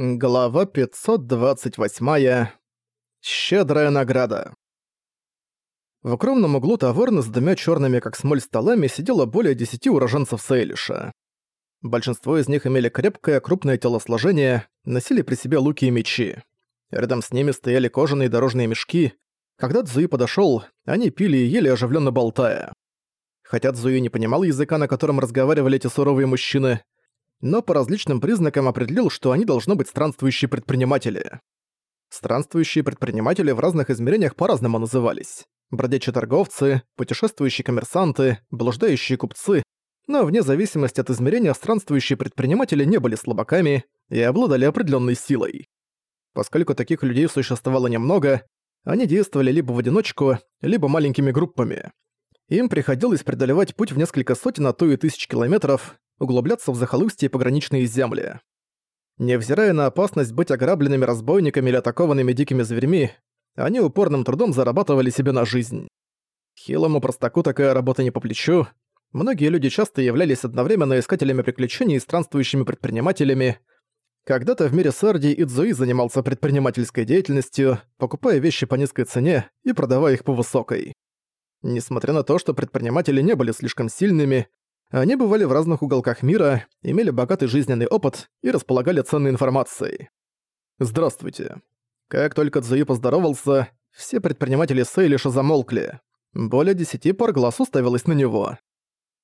Глава 528. Щедрая награда. В укромном углу таверны с двумя черными как смоль столами сидело более десяти уроженцев Сейлиша. Большинство из них имели крепкое, крупное телосложение, носили при себе луки и мечи. Рядом с ними стояли кожаные дорожные мешки. Когда Цзуи подошел, они пили и ели, оживленно болтая. Хотя Цзуи не понимал языка, на котором разговаривали эти суровые мужчины, но по различным признакам определил, что они должны быть странствующие предприниматели. Странствующие предприниматели в разных измерениях по-разному назывались. Бродячие торговцы, путешествующие коммерсанты, блуждающие купцы, но вне зависимости от измерения странствующие предприниматели не были слабаками и обладали определенной силой. Поскольку таких людей существовало немного, они действовали либо в одиночку, либо маленькими группами. Им приходилось преодолевать путь в несколько сотен, а то и тысяч километров, углубляться в захолустье и пограничные земли. Невзирая на опасность быть ограбленными разбойниками или атакованными дикими зверьми, они упорным трудом зарабатывали себе на жизнь. Хилому простаку такая работа не по плечу. Многие люди часто являлись одновременно искателями приключений и странствующими предпринимателями. Когда-то в мире Сарди Идзуи занимался предпринимательской деятельностью, покупая вещи по низкой цене и продавая их по высокой. Несмотря на то, что предприниматели не были слишком сильными, они бывали в разных уголках мира, имели богатый жизненный опыт и располагали ценной информацией. «Здравствуйте». Как только Цзуи поздоровался, все предприниматели Сейлиша замолкли. Более десяти пар глаз уставилось на него.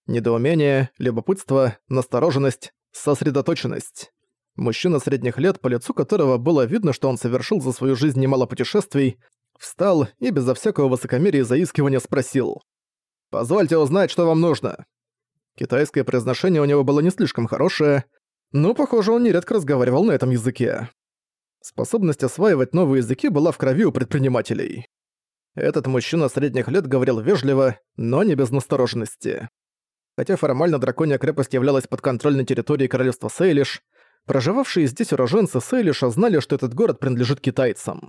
Недоумение, любопытство, настороженность, сосредоточенность. Мужчина средних лет, по лицу которого было видно, что он совершил за свою жизнь немало путешествий, встал и безо всякого высокомерия и заискивания спросил. «Позвольте узнать, что вам нужно». Китайское произношение у него было не слишком хорошее, но, похоже, он нередко разговаривал на этом языке. Способность осваивать новые языки была в крови у предпринимателей. Этот мужчина средних лет говорил вежливо, но не без настороженности. Хотя формально драконья крепость являлась подконтрольной территорией королевства Сейлиш, проживавшие здесь уроженцы Сейлиша знали, что этот город принадлежит китайцам.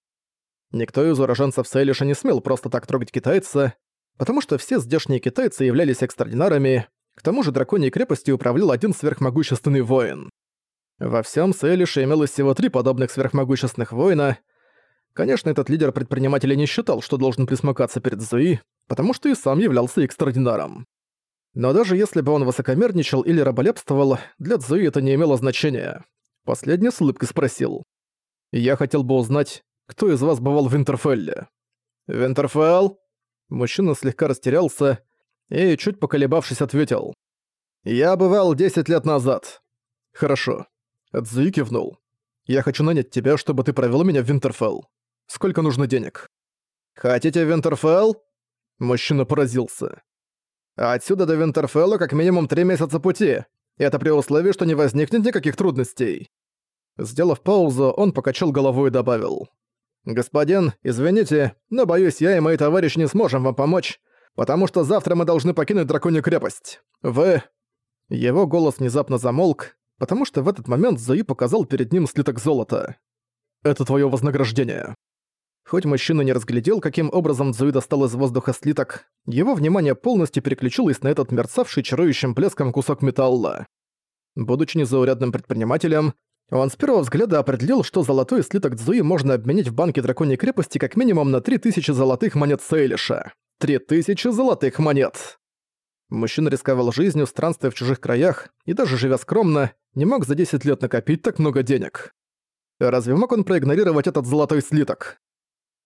Никто из уроженцев Сейлиша не смел просто так трогать китайца, потому что все здешние китайцы являлись экстраординарами, к тому же драконьей крепостью управлял один сверхмогущественный воин. Во всем Сейлише имелось всего три подобных сверхмогущественных воина. Конечно, этот лидер предпринимателя не считал, что должен присмыкаться перед Зуи, потому что и сам являлся экстраординаром. Но даже если бы он высокомерничал или раболепствовал, для Цзуи это не имело значения. Последний с улыбкой спросил. «Я хотел бы узнать, кто из вас бывал в Винтерфелле?» «Винтерфелл?» Мужчина слегка растерялся, и, чуть поколебавшись, ответил. «Я бывал 10 лет назад». «Хорошо». Цзуи кивнул. «Я хочу нанять тебя, чтобы ты провел меня в Винтерфелл. Сколько нужно денег?» «Хотите Винтерфелл?» Мужчина поразился. «Отсюда до Винтерфелла как минимум три месяца пути. Это при условии, что не возникнет никаких трудностей». Сделав паузу, он покачал головой и добавил. «Господин, извините, но боюсь, я и мои товарищи не сможем вам помочь, потому что завтра мы должны покинуть Драконью крепость. Вы...» Его голос внезапно замолк, потому что в этот момент Зои показал перед ним слиток золота. «Это твое вознаграждение». Хоть мужчина не разглядел, каким образом Зои достал из воздуха слиток, его внимание полностью переключилось на этот мерцавший чарующим блеском кусок металла. Будучи незаурядным предпринимателем, он с первого взгляда определил, что золотой слиток Цзуи можно обменять в банке Драконьей крепости как минимум на 3000 золотых монет Сейлиша. Три тысячи золотых монет. Мужчина рисковал жизнью, странствуя в чужих краях, и даже живя скромно, не мог за 10 лет накопить так много денег. Разве мог он проигнорировать этот золотой слиток?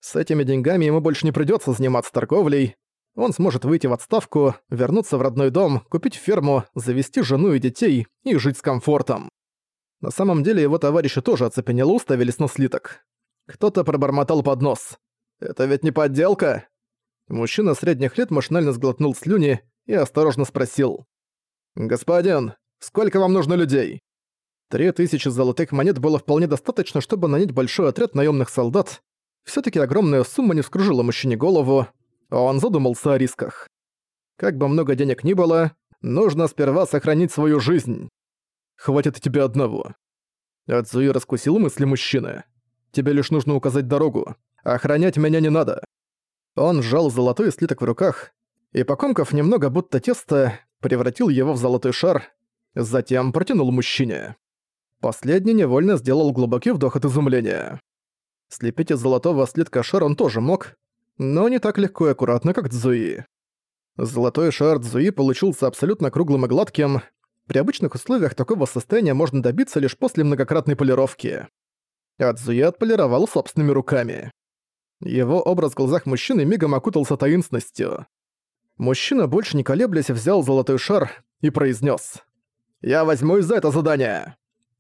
С этими деньгами ему больше не придётся заниматься торговлей. Он сможет выйти в отставку, вернуться в родной дом, купить ферму, завести жену и детей и жить с комфортом. На самом деле его товарищи тоже оцепенело уставились на слиток. Кто-то пробормотал под нос. «Это ведь не подделка?» Мужчина средних лет машинально сглотнул слюни и осторожно спросил. «Господин, сколько вам нужно людей?» Три тысячи золотых монет было вполне достаточно, чтобы нанять большой отряд наемных солдат. все таки огромная сумма не вскружила мужчине голову, а он задумался о рисках. Как бы много денег ни было, нужно сперва сохранить свою жизнь. Хватит и тебе одного. Ацуи раскусил мысли мужчины. Тебе лишь нужно указать дорогу. Охранять меня не надо. Он сжал золотой слиток в руках и, покомкав немного будто тесто, превратил его в золотой шар, затем протянул мужчине. Последний невольно сделал глубокий вдох от изумления. Слепить из золотого слитка шар он тоже мог, но не так легко и аккуратно, как Цзуи. Золотой шар Цзуи получился абсолютно круглым и гладким. При обычных условиях такого состояния можно добиться лишь после многократной полировки. А Цзуи отполировал собственными руками. Его образ в глазах мужчины мигом окутался таинственностью. Мужчина, больше не колеблясь, взял золотой шар и произнес: «Я возьмусь за это задание!»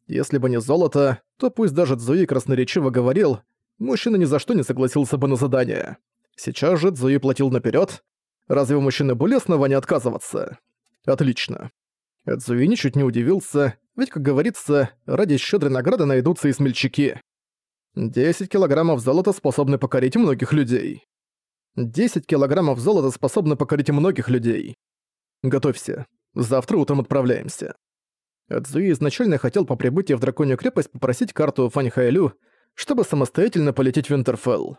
Если бы не золото, то пусть даже Цзуи красноречиво говорил, мужчина ни за что не согласился бы на задание. Сейчас же Цзуи платил наперед. Разве у мужчины были основания отказываться? Отлично. Цзуи ничуть не удивился, ведь, как говорится, ради щедрой награды найдутся и смельчаки. 10 килограммов золота способны покорить многих людей. 10 килограммов золота способны покорить многих людей. Готовься. Завтра утром отправляемся. Цзуи изначально хотел по прибытии в Драконью крепость попросить карту Фань Хайлю, чтобы самостоятельно полететь в Винтерфелл.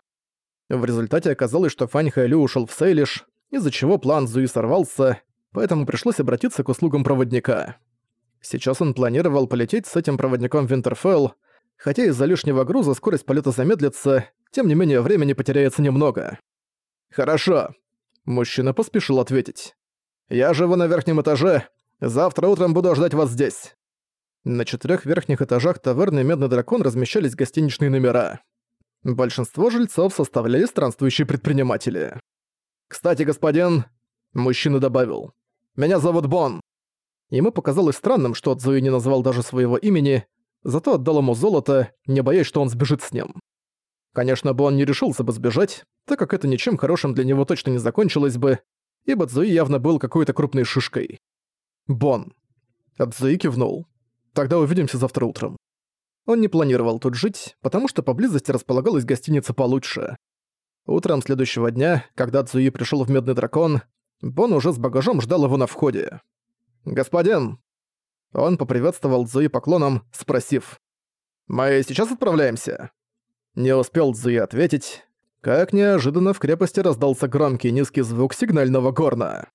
В результате оказалось, что Фань Хайлю ушел в Сейлиш, из-за чего план Зуи сорвался, поэтому пришлось обратиться к услугам проводника. Сейчас он планировал полететь с этим проводником в Винтерфелл, хотя из-за лишнего груза скорость полета замедлится, тем не менее времени потеряется немного. «Хорошо», — мужчина поспешил ответить. «Я живу на верхнем этаже, завтра утром буду ждать вас здесь». На четырех верхних этажах таверны «Медный дракон» размещались гостиничные номера. Большинство жильцов составляли странствующие предприниматели. «Кстати, господин...» – мужчина добавил. «Меня зовут Бон». Ему показалось странным, что Цзуи не назвал даже своего имени, зато отдал ему золото, не боясь, что он сбежит с ним. Конечно, Бон не решился бы сбежать, так как это ничем хорошим для него точно не закончилось бы, ибо Цзуи явно был какой-то крупной шишкой. «Бон». А Цзуи кивнул. «Тогда увидимся завтра утром». Он не планировал тут жить, потому что поблизости располагалась гостиница получше. Утром следующего дня, когда Цзуи пришел в Медный Дракон, Бон уже с багажом ждал его на входе. «Господин!» Он поприветствовал Цзуи поклоном, спросив. «Мы сейчас отправляемся?» Не успел Цзуи ответить, как неожиданно в крепости раздался громкий низкий звук сигнального горна.